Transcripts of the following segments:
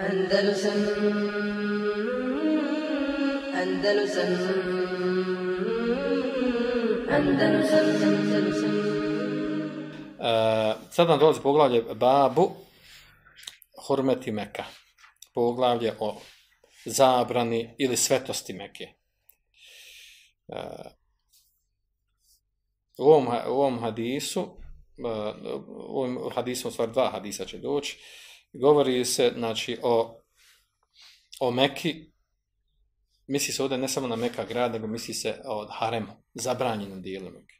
Andalusam Andalusam Andalusam Andalusam Uh, sad nam dolazi poglavlje Babu Hormeti Meka. Poglavlje o zabrani ili svetosti Meke. Uh, e, u, ovom, u ovom hadisu, uh, u ovom hadisu, u stvari dva hadisa će doći, govori se znači, o, o Meki, misli se ovdje ne samo na Meka grad, nego misli se o haremu, zabranjenom dijelu Mekke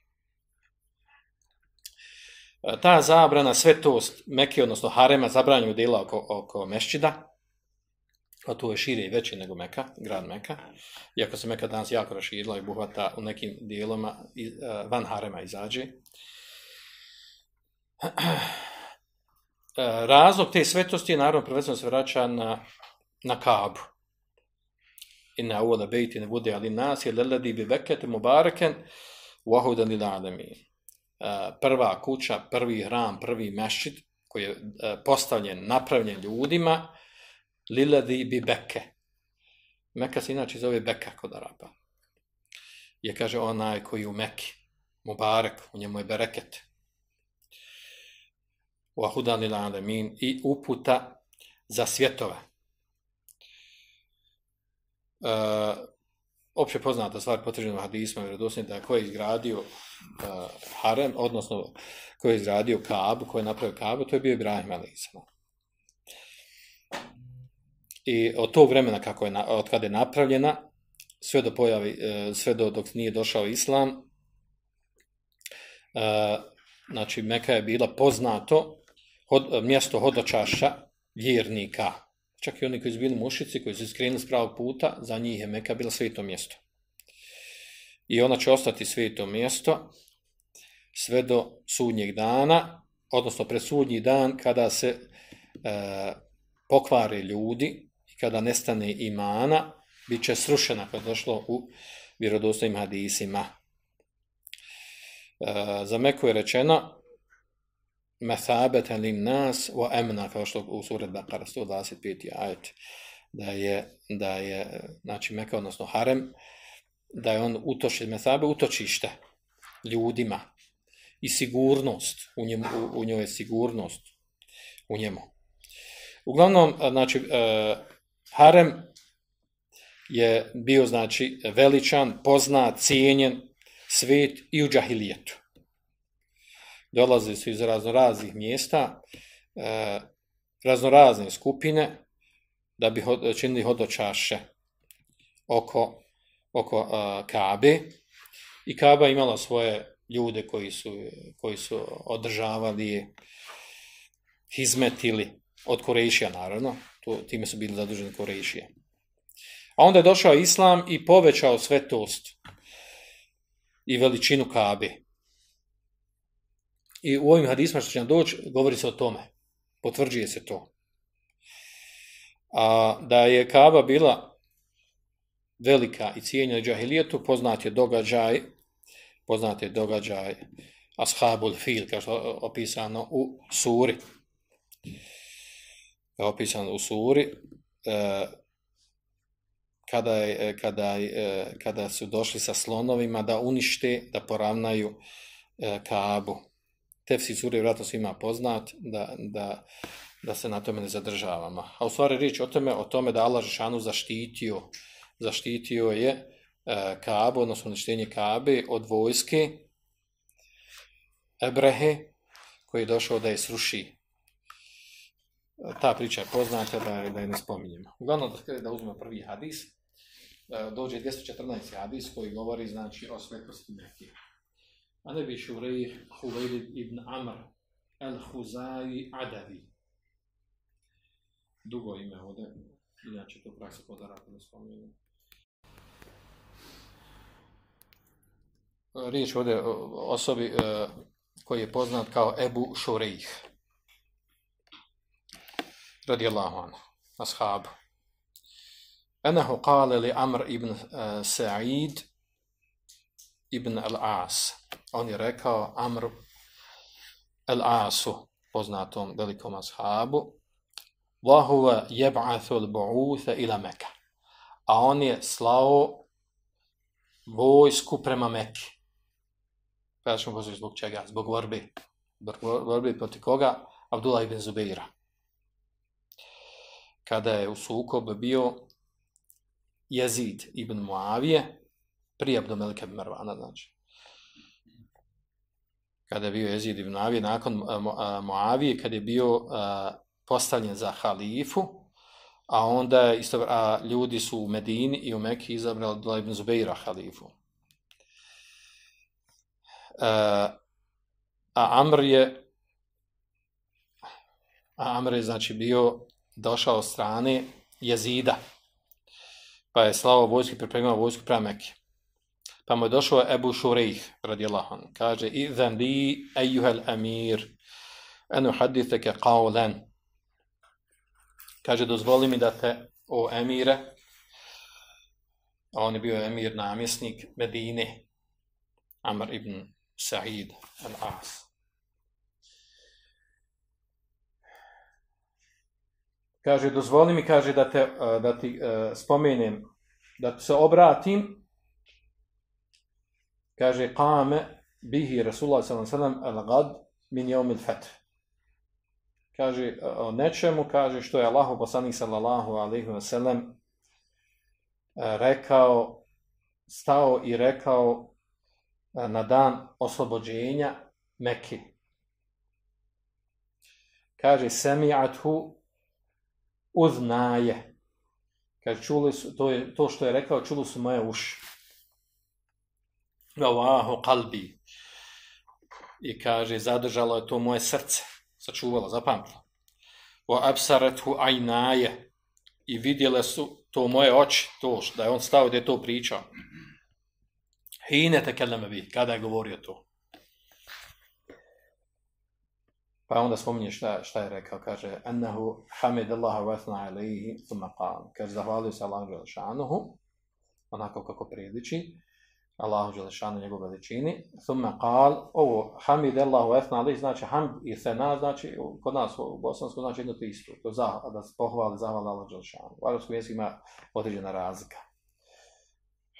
e, ta zabrana, svetost Mekke, odnosno Harema, zabranju dela oko, oko Mešćida, a to je šire i veće nego Meka, grad Meka, iako se Meka danas jako raširila i buhvata u nekim dijeloma e, van Harema izađe. E, razlog te svetosti je naravno prvenstveno se vraća na, na Kabu. I na uvoda bejti ne bude ali nas je leledi bi bekete mubareken wahudan il alamin e, prva kuća, prvi hram, prvi mešćid koji je e, postavljen, napravljen ljudima, liladi bi beke. Meka se inače zove beka kod Araba. Je kaže onaj koji u Meki, Mubarek, u njemu je bereket. U Ahudan Alemin i uputa za svjetove. E, opće poznata stvar potvrđena hadisma vjerodostojno da ko je izgradio uh, harem odnosno ko je izgradio Kabu, ko je napravio Kabu, to je bio Ibrahim alejhiselam. I od tog vremena kako je od kada je napravljena sve do pojavi uh, sve do dok nije došao islam uh, znači Meka je bila poznato hod, mjesto hodočašća vjernika čak i oni koji su bili mušici, koji su skrenuli s pravog puta, za njih je Meka bila sveto mjesto. I ona će ostati sveto mjesto sve do sudnjeg dana, odnosno pred sudnji dan, kada se e, pokvare ljudi i kada nestane imana, bit će srušena kada došlo u vjerodostojnim hadisima. E, za Meku je rečeno, methabeten lin nas wa amna kao što u suri Bakara 125. ajet da je da je znači Meka odnosno harem da je on utoči methabe utočište ljudima i sigurnost u njemu u, u njoj je sigurnost u njemu uglavnom znači uh, harem je bio znači veličan poznat cijenjen svet i u džahilijetu dolaze su iz raznoraznih mjesta, e, raznorazne skupine, da bi hod, činili hodočaše oko, oko e, Kabe. I Kaba imala svoje ljude koji su, koji su održavali, hizmetili od Korejšija, naravno. To, time su bili zaduženi Korejšije. A onda je došao Islam i povećao svetost i veličinu Kabe. I u ovim hadisma što će nam doći, govori se o tome. Potvrđuje se to. A da je Kaba bila velika i cijenja džahilijetu, poznat je događaj, poznat je događaj Ashabul Fil, kao što je opisano u suri. Je opisano u suri. E, kada, je, e, kada, je, e, kada su došli sa slonovima da unište, da poravnaju e, Kabu tefsir sure je vratno svima poznat, da, da, da se na tome ne zadržavamo. A u stvari riječ o tome, o tome da Allah Žešanu zaštitio, zaštitio je e, Kaabu, odnosno uništenje Kaabe od vojske Ebrehe, koji je došao da je sruši. Ta priča je poznata, da, da je ne spominjemo. Uglavnom, da, da uzmemo prvi hadis, e, dođe 214. hadis koji govori znači o svetosti Mekije عن ابي شريح خويلد ابن عمر الخزاي عدوي dugo ime ovdje, inače to praksa kod Araka ne spomenu. Riječ ovdje o osobi e, koji je poznat kao Ebu Šurejh. Radi Allahu anu, ashab. Enahu kale li Amr ibn uh, Sa'id ibn al-As on je rekao Amr el Asu, poznatom velikom ashabu, وَهُوَ يَبْعَثُ الْبُعُوثَ إِلَى مَكَ A on je slao vojsku prema Mekke. Pa ćemo poslije zbog čega? Zbog borbe. Zbog borbe proti koga? Abdullah ibn Zubeira. Kada je u sukob bio Jezid ibn Muavije, prije Abdomelike Mervana, znači. Kada je bio Jezid ibn Avije, nakon Moavije, kada je bio postavljen za halifu, a onda isto, a ljudi su u Medini i u Mekiji izabrali Abdullah ibn Zubeira halifu. E, a Amr je a Amr je znači bio došao od strane jezida pa je slao vojsku pripremao vojsku prema Mekke pa mu je došao Ebu Šurejh radijallahu anhu kaže idhan li ejuhel amir enu haditheke qawlan kaže dozvoli mi da te o emire a on je bio emir namjesnik Medine Amr ibn Sa'id al-As. Kaže, dozvoli mi, kaže, da, te, da ti uh, spomenem, da ti se obratim, kaže, kame bihi Rasulullah s.a.v. al-gad min jomil fetr. Kaže, o nečemu, kaže, što je Allahu poslanik sallallahu alaihi wa sallam e, rekao, stao i rekao e, na dan oslobođenja Mekke. Kaže, semi'athu uznaje. Kaže, čuli su, to, je, to što je rekao, čuli su moje uši. Allahu kalbi. I kaže, zadržalo je to moje srce. Sačuvalo, zapamtilo. Wa absarathu ajnaje. I vidjele su to moje oči, to da je on stao da je to pričao. Hine te keleme bi, kada je govorio to. Pa onda spominje šta, šta je rekao, kaže, ennehu hamid Allaha wa alaihi, thumma qal, kaže, zahvalio se Allahu Đelešanuhu, onako kako priliči, Allahu Đelešanu njegove veličini, thumma qal, ovo, hamid Allahu esna ali znači hamd i sena, znači, kod nas u Bosansku, znači jedno to isto, to za, da se pohvali, zahvali Allahu Đelešanu. U arabskom jeziku ima određena razlika.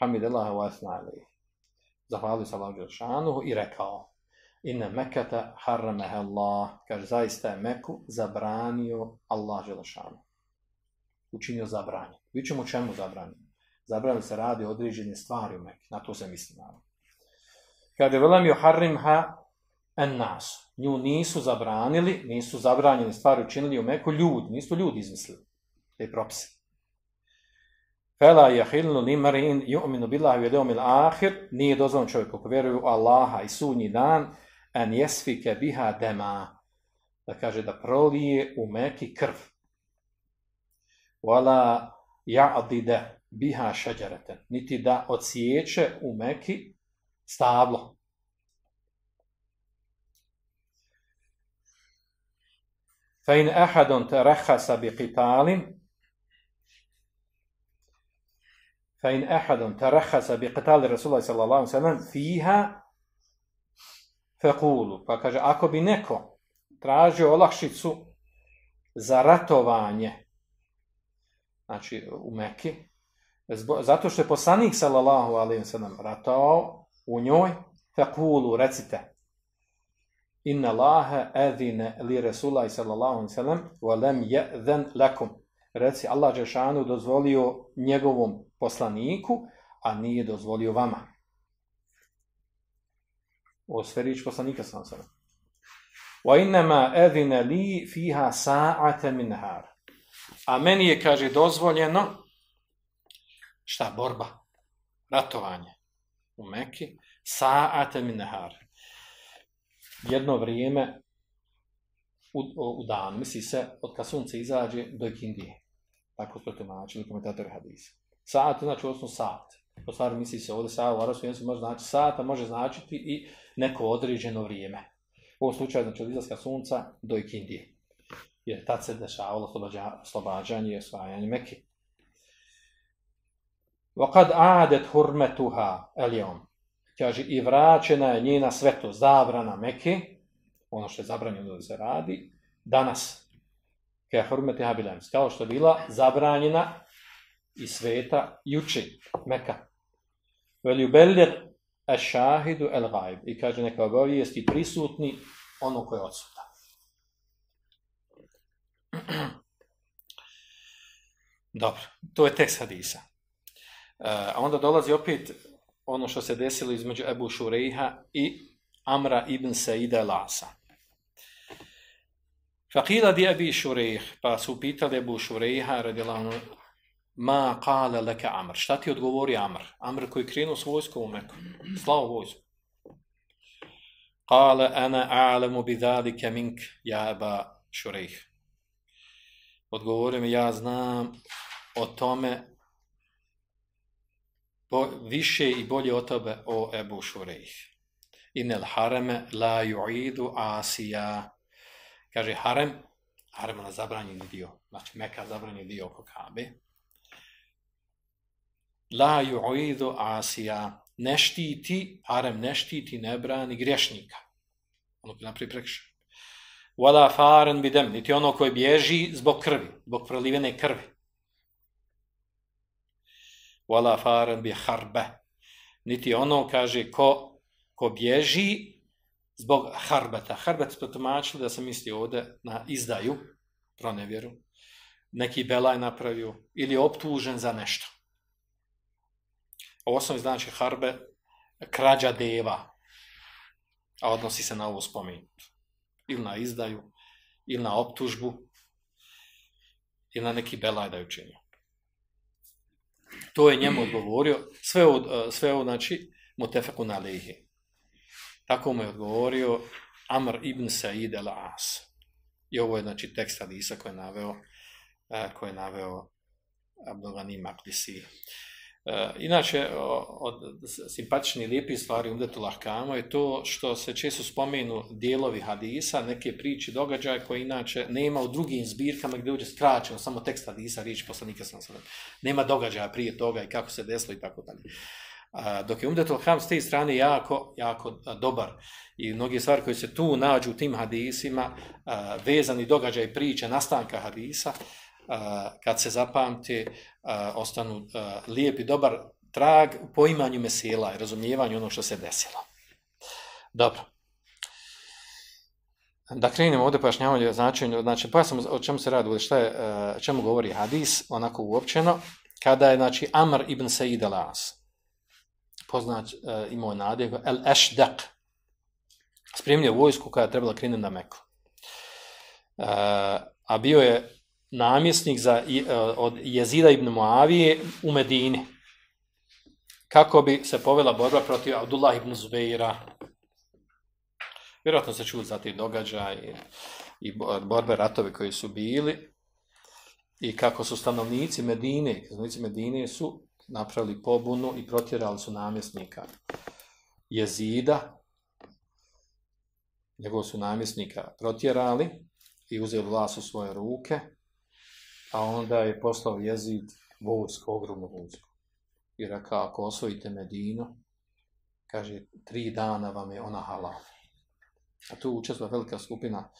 Hamid Allahu esna ali. alaihi zahvalio se Allahu Đelešanu i rekao Inne Mekata harrameha Allah, kaže, zaista je Meku zabranio Allah Đelešanu. Učinio zabranje. Vi ćemo čemu zabranio? Zabranio se radi određene stvari u Mekke. Na to se misli naravno. Kada velam ju harrimha en nas. Nju nisu zabranili, nisu zabranjene stvari učinili u Meku ljudi. Nisu ljudi izmislili. Te propise. Fela jahilnu limarin ju'minu billahi u jedom il ahir, nije dozvan čovjek ko vjeruje u Allaha i sunji dan, en jesfike biha dema, da kaže da prolije u meki krv. Wala ja'dide biha šeđarete, niti da ociječe u meki stablo. Fa in ahadun terahasa bi qitalin, fa in ahadun tarahasa bi qitali Rasulullah sallallahu alaihi wasallam fiha faqulu pa kaže ako bi neko tražio olakšicu za ratovanje znači u Mekki zato što je poslanik sallallahu alaihi sallam ratovao u njoj fekulu, recite inna Allaha edine li Resulaj sallallahu alaihi sallam, wa lam ya'zan lakum reci Allah Žešanu dozvolio njegovom poslaniku, a nije dozvolio vama. O sferić poslanika sallallahu alaihi sallam. Wa innama edine li fiha sa'ata min nahar. A meni je kaže dozvoljeno šta borba, ratovanje u Mekki, saate min nahar. Jedno vrijeme u, u dan, misli se, od kad sunce izađe do ikindije. Tako su protumačili komentatori hadisa. Saat znači osnovno sat. Po stvari misli se ovdje sat, u arabskom jeziku može znači sat, a može značiti i neko određeno vrijeme. U ovom slučaju znači od izlaska sunca do ikindije. Jer tad se dešavalo slobađanje i osvajanje Mekije. وَقَدْ عَادَتْ هُرْمَتُهَا الْيَوْمِ Kaže, i vraćena je njena sveto, zabrana Mekke, ono što je zabranjeno da se radi, danas. ke hurmeti habilems, kao što je bila zabranjena i sveta juče, Meka. Veli ubelir ešahidu el gajb. I kaže neka obavijesti prisutni ono koje je odsutan. Dobro, to je tekst hadisa. Eh, a onda dolazi opet ono što se desilo između Ebu Šurejha i Amra ibn Saida Lasa. Fakila di Ebi Šurejh, pa su pitali Ebu Šurejha, radilanu, ma kale leke Amr. Šta ti odgovori Amr? Amr koji krenuo s vojskom u Meku. Slao vojsku. Kale ana a'lemu bi dhalike mink, ja Eba Šurejh. Odgovori mi, ja znam o tome bo, više i bolje od tebe o Ebu Šurejh. Inel hareme la ju'idu asija. Kaže harem, harem na zabranjeni dio, znači Meka zabranjeni dio oko Kabe. La ju'idu asija. Ne štiti, harem ne štiti, ne brani grešnika. Ono bi napravi prekšao. Wala faren bidem, niti ono koje bježi zbog krvi, zbog prolivene krvi wala faran bi harbe. Niti ono kaže ko, ko bježi zbog harbeta. Harbet smo tumačili da se misli ovdje na izdaju, pronevjeru, neki belaj napravio ili optužen za nešto. U osnovi znači harbe, krađa deva, a odnosi se na ovo spomenuto. Ili na izdaju, ili na optužbu, ili na neki belaj da je učinio. To je njemu odgovorio, sve ovo, e, sve ovo znači, mutefeku na lehi. Tako mu je odgovorio Amr ibn Sa'id al-As. I ovo je, znači, tekst Hadisa koji je naveo, e, koji je naveo Abdulgani Maqdisi. E, inače, od simpatičnih lijepih stvari Umdetu Lahkamo je to što se često spomenu dijelovi hadisa, neke priče, događaje koje inače nema u drugim zbirkama gdje uđe skraćeno, samo tekst hadisa, riječ poslanika sam sada. Nema događaja prije toga i kako se desilo i tako dalje. Dok je Umdetu lahkam s te strane jako, jako dobar i mnogi stvari koji se tu nađu u tim hadisima, vezani događaj priče, nastanka hadisa, kad se zapamti, ostanu lijep i dobar trag u poimanju mesela i razumijevanju ono što se desilo. Dobro. Da krenemo ovdje pojašnjavanje značenju, znači pa sam o čemu se radi, šta je, o čemu govori hadis, onako uopćeno, kada je, znači, Amr ibn Sa'id al-As, poznat uh, imao nadjev, el Ešdak, spremljio vojsku koja je trebala krenuti na Meku. Uh, a bio je namjesnik za, e, od Jezida ibn Muavije u Medini. Kako bi se povela borba protiv Abdullah ibn Zubeira. Vjerojatno se čuli za te događaje i borbe ratove koji su bili i kako su stanovnici Medine, stanovnici Medine su napravili pobunu i protjerali su namjesnika Jezida, njegov su namjesnika protjerali i uzeli vlast u svoje ruke, a onda je poslao jezid vojsko, ogromno vojsko. I rekao, ako osvojite Medinu, kaže, tri dana vam je ona halal. A tu učestva velika skupina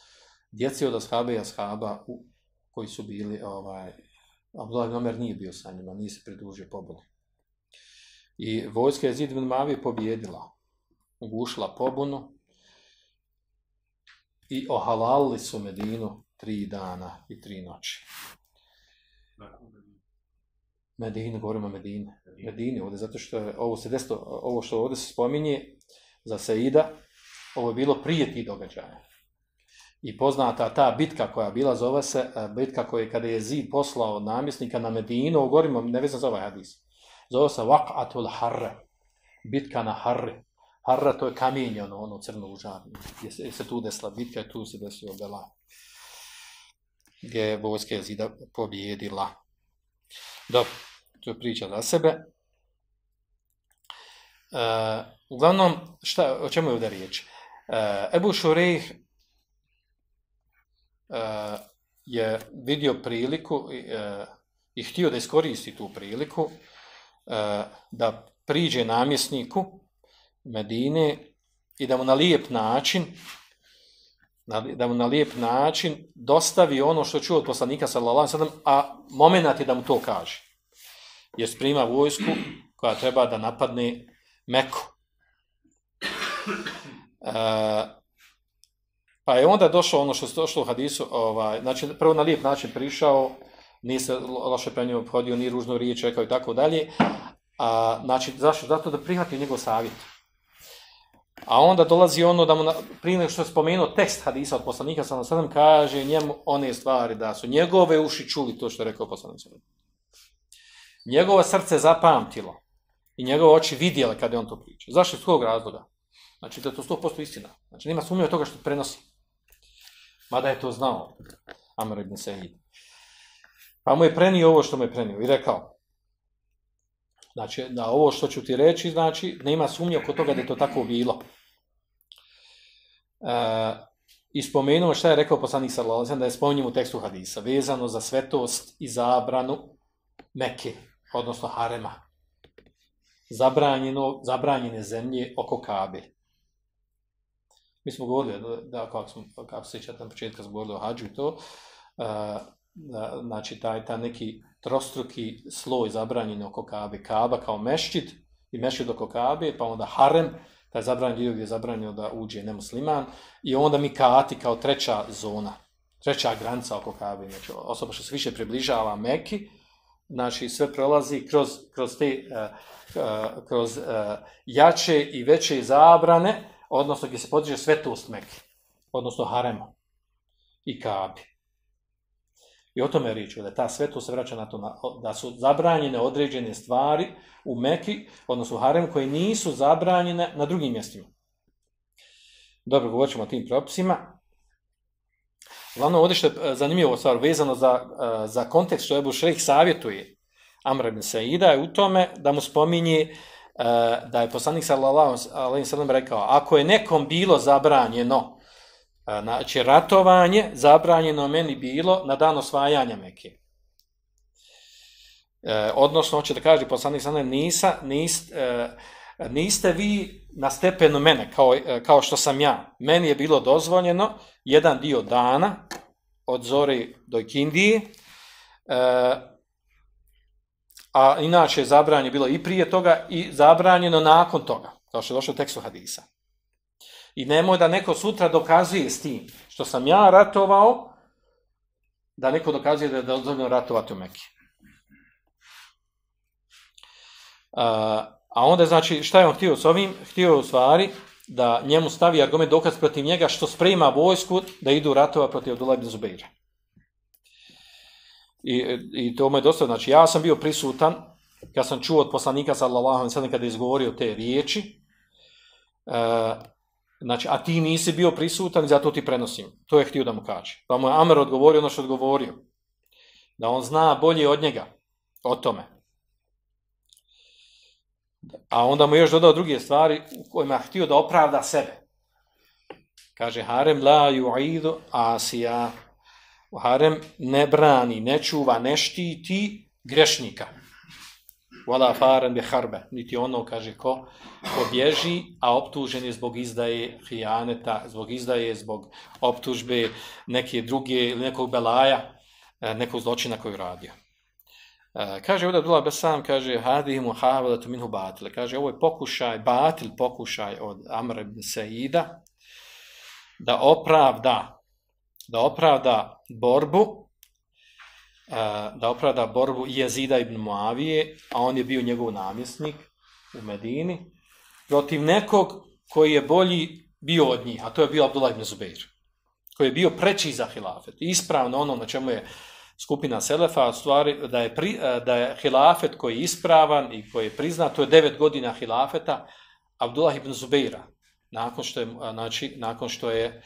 djeci od ashaba i Ashaba u, koji su bili, ovaj, Abdullah Nomer nije bio sa njima, nije se pridružio pobunu. I vojska je Zid Mavi pobjedila, ugušila pobunu i ohalalili su Medinu tri dana i tri noći. Medine, govorimo o Medine. Medine, ovdje, zato što je, ovo se desilo, ovo što ovdje se spominje za Saida, ovo je bilo prije tih događaja. I poznata ta bitka koja bila, zove se e, bitka koja je kada je Zid poslao namjesnika na Medinu, ovo govorimo, ne vezam za ovaj hadis, zove se Waq'atul Harre, bitka na Harre. Harre to je kamenje, ono, ono crno u žarnu. Je se, je se tu desila bitka tu se desilo Belaj gdje je vojska jezida pobjedila. Dobro, to je priča za sebe. E, uglavnom, šta, o čemu je ovdje riječ? E, Ebu Šurejh e, je vidio priliku e, i htio da iskoristi tu priliku uh, da priđe namjesniku Medine i da mu na lijep način na, da mu na lijep način dostavi ono što čuo od poslanika sallallahu alejhi ve sellem, a momenat je da mu to kaže. Jer sprima vojsku koja treba da napadne Meku. E, pa je onda došlo ono što je došlo u hadisu, ovaj, znači prvo na lijep način prišao, nije se loše pre njim obhodio, ni ružno riječ rekao i tako dalje. A, znači, zašto? Zato da prihvati njegov savjet. A onda dolazi ono da mu, na, prije nego što je spomenuo tekst hadisa od poslanika, sam sadam kaže njemu one stvari da su njegove uši čuli to što je rekao poslanik. Njegovo srce zapamtilo i njegove oči vidjele kada je on to pričao. Zašto iz kog razloga? Znači da je to 100% istina. Znači nema sumnje od toga što prenosi. Mada je to znao Amr ibn Sa'id. Pa mu je prenio ovo što mu je prenio i rekao. Znači, na ovo što ću ti reći, znači, nema sumnje oko toga da je to tako bilo. E, I spomenuo šta je rekao poslanik sallallahu da je spominjem u tekstu hadisa, vezano za svetost i zabranu Mekke, odnosno Harema. Zabranjeno, zabranjene zemlje oko Kabe. Mi smo govorili, da, kako, smo, kako se sjećate na početka, smo govorili o hađu i to, uh, znači taj, taj neki trostruki sloj zabranjen oko Kabe. Kaba kao mešćid i mešćid oko Kabe, pa onda harem, taj zabranjen dio gdje je zabranjeno da uđe nemusliman, i onda mi kaati kao treća zona, treća granica oko Kabe. Znači, osoba što se više približava Meki, znači sve prolazi kroz, kroz te uh, kroz uh, jače i veće zabrane, odnosno gdje se podiže svetost Meki, odnosno harema i Kabe. I o tome je riječ, da ta sveto se vraća na to, na, da su zabranjene određene stvari u Meki, odnosno u Harem, koje nisu zabranjene na drugim mjestima. Dobro, govorit ćemo o tim propisima. Glavno, ovdje što je e, zanimljivo stvar, vezano za, e, za kontekst što Ebu Šrejh savjetuje Amr ibn Saida, je u tome da mu spominje e, da je poslanik sallallahu alaihi sallam rekao, ako je nekom bilo zabranjeno, znači ratovanje zabranjeno meni bilo na dan osvajanja Mekke. E, odnosno, hoće da kaže poslanik sanem, nisa, nist, e, niste vi na stepenu mene, kao, e, kao što sam ja. Meni je bilo dozvoljeno jedan dio dana, od zore do Ikindije, e, a inače je zabranjeno bilo i prije toga i zabranjeno nakon toga, kao što je došlo u tekstu hadisa. I nemoj da neko sutra dokazuje s tim što sam ja ratovao, da neko dokazuje da je dozvoljeno ratovati u Mekiji. A, a onda znači šta je on htio s ovim? Htio u stvari da njemu stavi argument dokaz protiv njega što sprema vojsku da idu ratova protiv Abdullah ibn Zubeira. I, I to mu je dosta, znači ja sam bio prisutan kad sam čuo od poslanika sallallahu alejhi ve sellem kada je izgovorio te riječi. Uh, Znači, a ti nisi bio prisutan, zato ti prenosim. To je htio da mu kaže. Pa mu je Amer odgovorio ono što odgovorio. Da on zna bolje od njega o tome. A onda mu još dodao druge stvari u kojima je htio da opravda sebe. Kaže, harem la ju'idu asija. Harem ne brani, ne čuva, ne štiti grešnika wala faran bi harbe, niti ono, kaže, ko, ko bježi, a optužen je zbog izdaje hijaneta, zbog izdaje, zbog optužbe neke druge ili nekog belaja, e, nekog zločina koju radio. E, kaže ovdje Abdullah Besam, kaže, hadi mu minhu batile, kaže, ovo je pokušaj, batil pokušaj od Amr ibn Saida, da opravda, da opravda borbu da opravda borbu Jezida ibn Muavije, a on je bio njegov namjesnik u Medini, protiv nekog koji je bolji bio od njih, a to je bio Abdullah ibn Zubeir, koji je bio preći za hilafet. Ispravno ono na čemu je skupina Selefa, stvari da je, pri, da je hilafet koji je ispravan i koji je priznat, to je devet godina hilafeta Abdullah ibn Zubeira, nakon što je, znači, nakon što je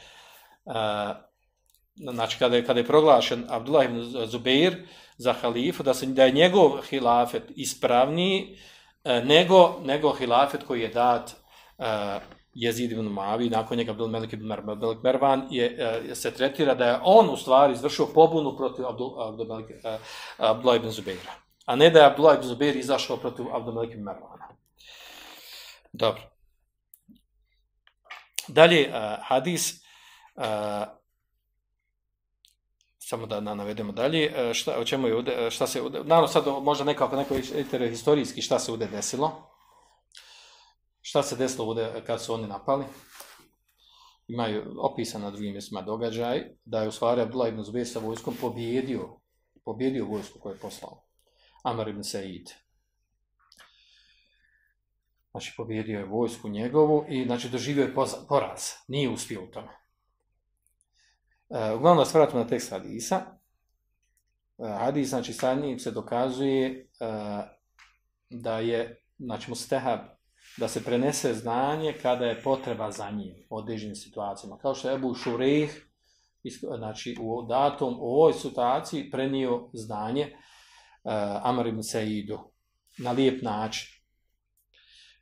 znači kada je, kada je proglašen Abdullah ibn Zubair za halifu, da, se, da je njegov hilafet ispravniji e, nego, nego hilafet koji je dat e, Jezid ibn Mavi, nakon njega Abdul Melik ibn Melik Mervan, je, e, se tretira da je on u stvari izvršio pobunu protiv Abdul, Abdul Melik, e, Abdullah ibn Zubaira. A ne da je Abdullah ibn Zubair izašao protiv Abdul Melik ibn Mervana. Dobro. Dalje, uh, hadis, Uh, samo da navedemo dalje, e, šta, o čemu je ude, e, šta se ude, naravno sad možda nekako neko historijski šta se ude desilo, šta se desilo ude kad su oni napali, imaju opisan na drugim mjestima događaj, da je u stvari Abdullah ibn Zubair sa vojskom pobjedio, pobjedio vojsku koju je poslao, Amar ibn Sa'id. Znači, pobjedio je vojsku njegovu i znači doživio je poraz, nije uspio u tome. Uh, uglavnom da svratimo na tekst hadisa. E, hadis, znači, sa njim se dokazuje e, da je, znači, mustehab, da se prenese znanje kada je potreba za njim u određenim situacijama. Kao što je Ebu Šurih, znači, u datom, u ovoj situaciji prenio znanje uh, Amar ibn Saidu na lijep način.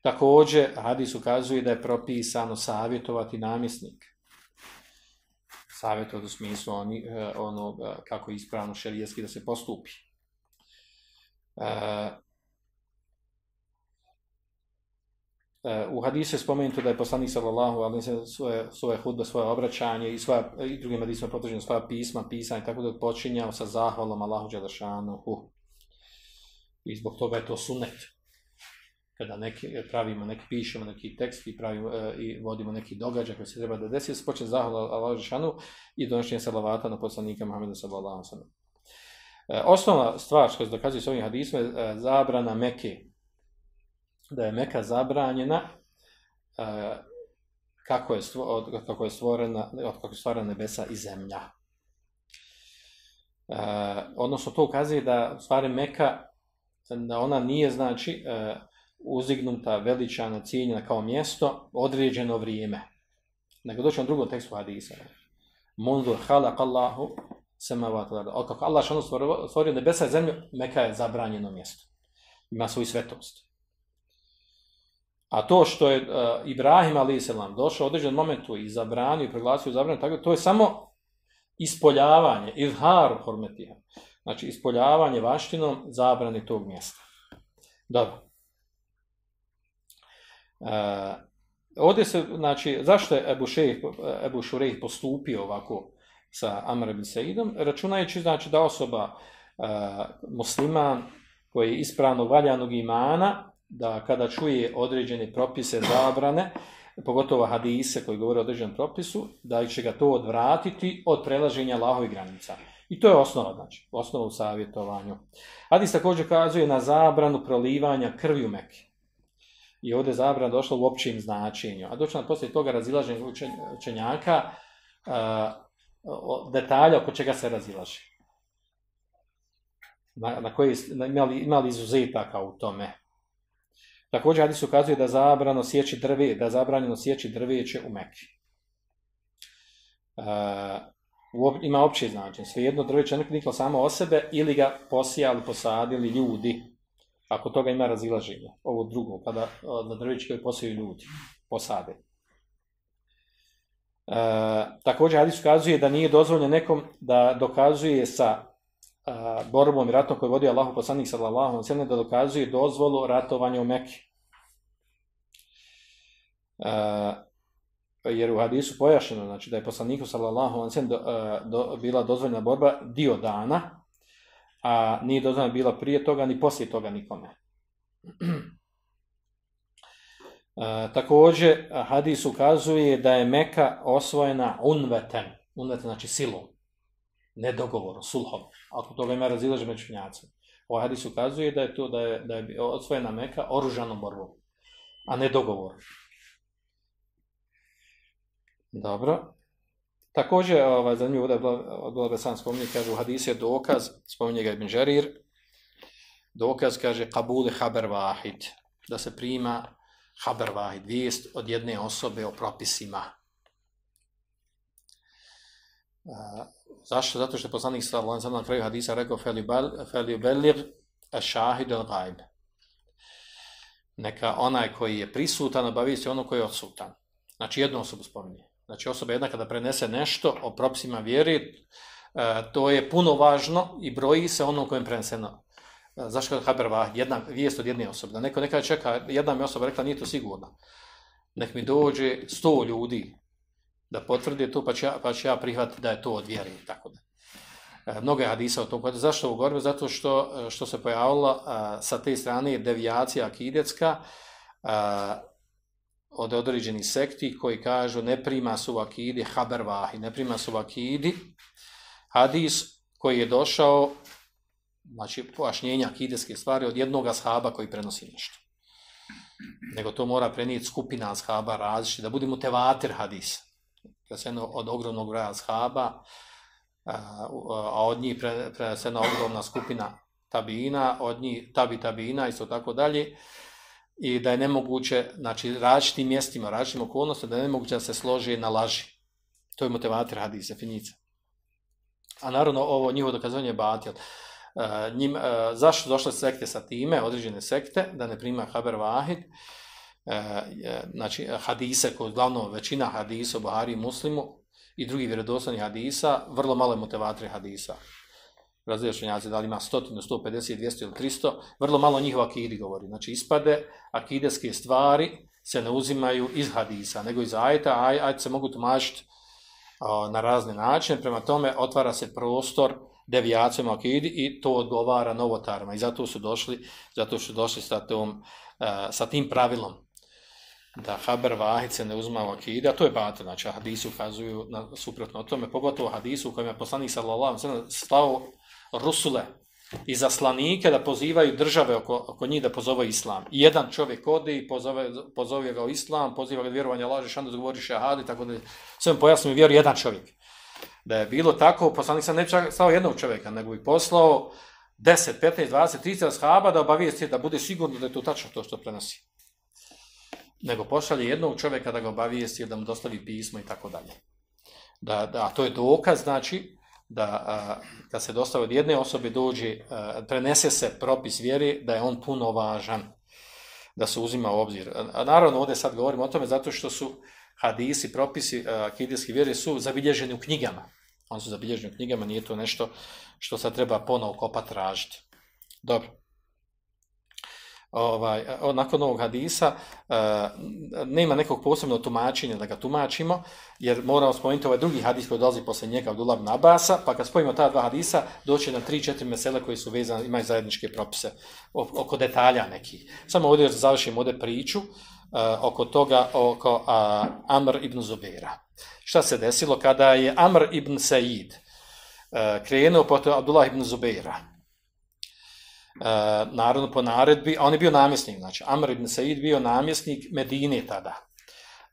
Također, hadis ukazuje da je propisano savjetovati namjesnika savjet u smislu oni, ono, kako je ispravno šerijetski da se postupi. E, uh, u hadisu je spomenuto da je poslanik sallallahu alaihi sallam svoje, svoje hudbe, svoje obraćanje i, sva i drugim hadisima potvrđeno svoja pisma, pisanje, tako da je počinjao sa zahvalom Allahu dželešanu. I zbog toga je to sunnet kada neki e, pravimo neki pišemo neki tekst i pravimo e, i vodimo neki događaj koji se treba da desi se počne zahvala Allah Žešanu i donošenje salavata na poslanika Muhammeda sallallahu alejhi ve. E, osnovna stvar što se dokazuje s ovim hadisom je e, zabrana Mekke. Da je Meka zabranjena e, kako je stvo, od, kako je stvorena od kako je stvorena nebesa i zemlja. E, odnosno to ukazuje da stvari Meka da ona nije znači e, uzignuta, veličana, cijenjena kao mjesto, određeno vrijeme. Nego doći na drugom tekstu hadisa. Mundur halak Allahu semavat lada. Od kako Allah što stvorio, stvorio nebesa i zemlju, Meka je zabranjeno mjesto. Ima svoju svetost. A to što je uh, Ibrahim a.s. došao u određenom momentu i zabranio i preglasio zabranio, tako, to je samo ispoljavanje, izharu hormetija. Znači, ispoljavanje vaštinom zabrane tog mjesta. Dobro. Uh, ovdje se, znači, zašto je Ebu, Šejh, Ebu Šurejh postupio ovako sa Amr ibn Seidom, računajući znači da osoba uh, musliman koji je ispravno valjanog imana, da kada čuje određene propise zabrane, pogotovo hadise koji govore o određenom propisu, da će ga to odvratiti od prelaženja Allahovih granica. I to je osnova, znači, osnova u savjetovanju. Hadis također kazuje na zabranu prolivanja krvi u Mekke i ovdje zabrana došlo u općim značenju. A doći nam poslije toga razilaženje učenjaka uh, detalja oko čega se razilaže. Na, na koji na, imali, imali izuzetaka u tome. Također Hadis ukazuje da zabrano sjeći drve, da zabranjeno sjeći drveće u Mekki. Uh, ima opće značenje. Svejedno drveće niklo samo o sebe ili ga posijali, posadili ljudi ako toga ima razilaženje, ovo drugo, pa kada na drveći koji posaju ljudi, posade. E, također Hadis ukazuje da nije dozvoljeno nekom da dokazuje sa a, borbom i ratom koji vodi Allahu poslanik sallallahu alejhi ve da dokazuje dozvolu ratovanja u Mekki. A, jer u hadisu pojašnjeno znači da je poslaniku sallallahu alejhi ve do, e, do, bila dozvoljena borba dio dana a nije dozvoljena bila prije toga ni poslije toga nikome. E, također, hadis ukazuje da je Meka osvojena unveten, unveten znači silom, ne dogovorom, sulhom, ako toga ima razilaže među finjacom. Ovaj hadis ukazuje da je to da je, da je osvojena Meka oružanom borbom, a ne dogovorom. Dobro. Također, ovaj, za da je Abdullah Besan spominje, kaže u hadisu je dokaz, spominje ga Ibn Žerir, dokaz kaže kabule haber vahid, da se prima haber vahid, vijest od jedne osobe o propisima. Uh, zašto? Zato što je poslanik sallallahu alejhi na kraju hadisa rekao feli belir shahid al ghaib. Neka onaj koji je prisutan obavijesti ono koji je odsutan. Znači jednu osobu spominje. Znači osoba jedna kada prenese nešto o propisima vjeri, e, to je puno važno i broji se ono kojem preneseno. E, zašto kada haber jedna vijest od jedne osobe? Da neko nekada čeka, jedna mi osoba rekla, nije to sigurno. Nek mi dođe sto ljudi, da potvrde to, pa ću ja, pa ću ja prihvatiti da je to od vjere tako da. E, mnogo je hadisa o tom. Zašto ovo govorimo? Zato što, što se pojavila sa te strane devijacija akidetska a, od određenih sekti koji kažu ne prima su vakidi haber vahi, ne prima su vakidi hadis koji je došao znači pojašnjenja akideske stvari od jednog ashaba koji prenosi nešto. Nego to mora prenijeti skupina ashaba različiti, da budemo tevater hadis. jedno od ogromnog broja ashaba, a, od njih prenesena ogromna skupina tabina, od njih tabi tabina i tako dalje. I da je nemoguće, znači različitim mjestima, različitim okolnostima, da je nemoguće da se složi na laži. To je motivator hadisa, finica. A naravno, ovo njihovo dokazanje je batil. Uh, njim, uh, zašto došle sekte sa time, određene sekte, da ne prima haber vahid, uh, znači hadise, koji glavno većina hadisa u Buhari i Muslimu i drugih vjerodostojnih hadisa, vrlo malo je motivatori hadisa. Različenjaci, da li ima 100, 150, 200 ili 300, vrlo malo njihova akidi govori. Znači, ispade akideske stvari se ne uzimaju iz hadisa, nego iz ajta, aj, ajte se mogu tumačiti na razne načine, prema tome otvara se prostor devijacijama akidi i to odgovara novotarima. I zato su došli, zato su došli sa, tom, e, sa tim pravilom da haber vahice ne uzma u akide, a to je bata, znači hadisi ukazuju na, suprotno o tome, pogotovo hadisu u kojem je poslanik sallallahu alaihi slavo rusule i zaslanike da pozivaju države oko, oko njih da pozove islam. I jedan čovjek ode i pozove, pozove ga u islam, poziva ga vjerovanje laže, šanda da govori šehadi, tako da sve pojasno pojasnimo vjeru jedan čovjek. Da je bilo tako, poslanik sam ne stao jednog čovjeka, nego bi poslao 10, 15, 20, 30 shaba da obavijesti da bude sigurno da je to tačno to što prenosi. Nego pošalje jednog čovjeka da ga obavijesti da mu dostavi pismo i tako dalje. Da, da, a to je dokaz, znači, da a, kad se dostavi od jedne osobe dođe, a, prenese se propis vjeri da je on puno važan, da se uzima u obzir. A, a naravno, ovdje sad govorimo o tome zato što su hadisi, propisi akidijski vjere su zabilježeni u knjigama. On su zabilježeni u knjigama, nije to nešto što sad treba ponovo kopati tražiti. Dobro ovaj, e, nakon ovog hadisa uh, nema nekog posebnog tumačenja da ga tumačimo, jer moramo spomenuti ovaj drugi hadis koji dolazi posle njega od Ulab Nabasa, pa kad spojimo ta dva hadisa, doće na tri, četiri mesele koji su vezane, imaju zajedničke propise oko detalja nekih. Samo ovdje završimo ovdje priču uh, oko toga, oko uh, Amr ibn Zubera. Šta se desilo kada je Amr ibn Said uh, krenuo potom Abdullah ibn Zubera, Uh, po naredbi, a on je bio namjesnik, znači Amr ibn Said bio namjesnik Medine tada,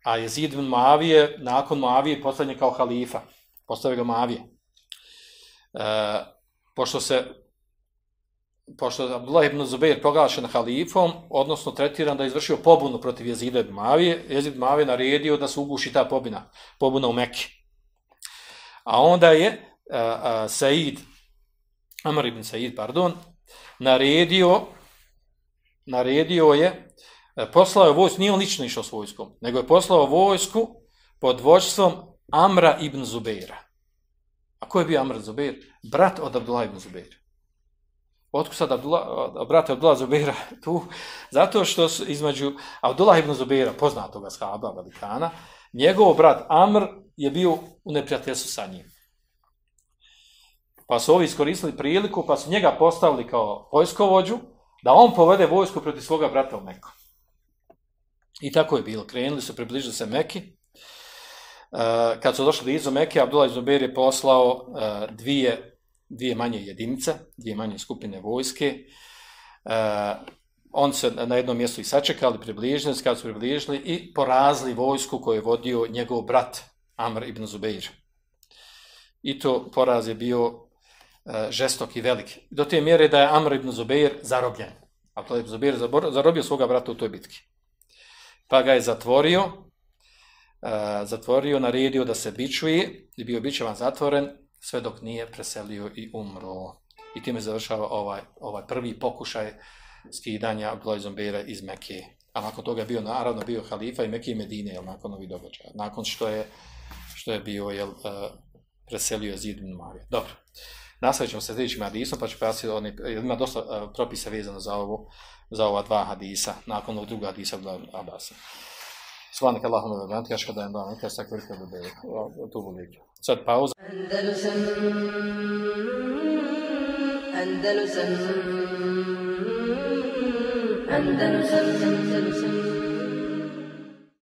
a Jezid ibn Muavije, nakon Muavije, postavljen kao halifa, postavio ga Muavije. E, pošto se, pošto je Abdullah ibn Zubair proglašen halifom, odnosno tretiran da je izvršio pobunu protiv Jezida ibn Muavije, Jezid ibn Muavije naredio da se uguši ta pobina, pobuna u Mekke. A onda je a, a, Said, Amr ibn Said, pardon, naredio, naredio je, e, poslao je vojsku, nije on lično išao s vojskom, nego je poslao vojsku pod vođstvom Amra ibn Zubeira. A ko je bio Amr Zubeir? Brat od Abdullah ibn Zubeira. Otko sad Abdullah, brat Abdullah Zubeira tu? Zato što su između Abdullah ibn Zubeira, poznatoga shaba, velikana, njegov brat Amr je bio u neprijateljstvu sa njim. Pa su ovi iskoristili priliku, pa su njega postavili kao vojskovođu, da on povede vojsku protiv svoga brata u Meku. I tako je bilo. Krenuli su, približili se Meki. Uh, kad su došli do Izo Meki, Abdullah Izober je poslao e, dvije, dvije manje jedinice, dvije manje skupine vojske. Uh, on se na jednom mjestu i sačekali, približili se, kad su približili i porazili vojsku koju je vodio njegov brat Amr ibn Zubeir. I to poraz je bio E, žestok i velik. Do te mjere da je Amr ibn Zubeir zarobljen. A to je Zubeir zarobio svoga brata u toj bitki. Pa ga je zatvorio, e, zatvorio, naredio da se bičuje i bio bičevan zatvoren sve dok nije preselio i umro. I time završava ovaj, ovaj prvi pokušaj skidanja Abdullah Zubeira iz Mekke. A nakon toga bio naravno bio halifa i Mekke i Medine, jel, nakon ovih događaja. Nakon što je, što je bio jel, e, preselio Zid ibn Marija. Dobro nastavićemo se sljedećim hadisom, pa ću pojasniti, one, ima dosta uh, propisa vezano za ovo, za ova dva hadisa, nakon ovog druga hadisa od Abasa. Svanika Allahuma ve Bantika, škada im Bantika, sve kvrke do bebe, tu bolike. Sad pauza. Andalusam, Andalusam, Andalusam, Andalusam,